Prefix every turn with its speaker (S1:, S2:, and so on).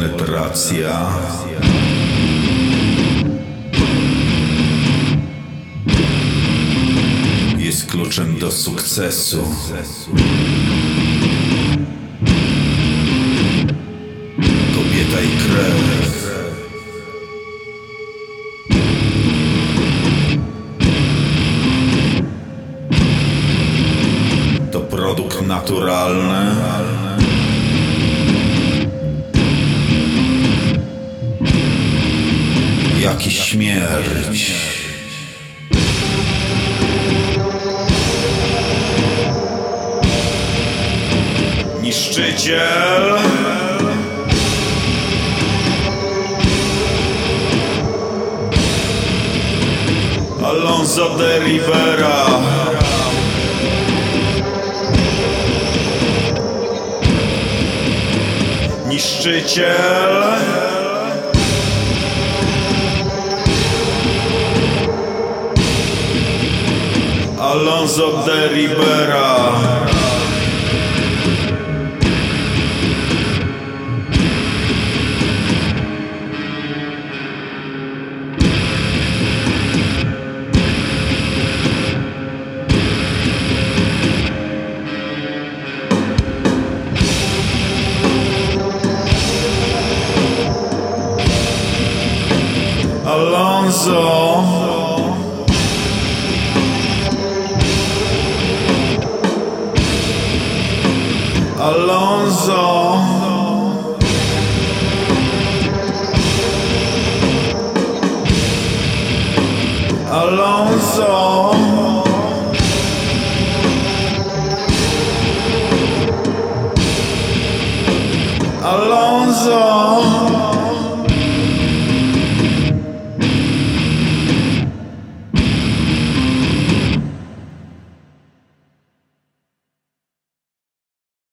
S1: Regeneracja. Jest kluczem do sukcesu. Kobieta i krew. To produkt naturalny. Jak i śmierć. Niszczyciel. Alonso de Rivera. Niszczyciel. Alonso de Ribera. Alonso. Alonso. Alonso. Alonso.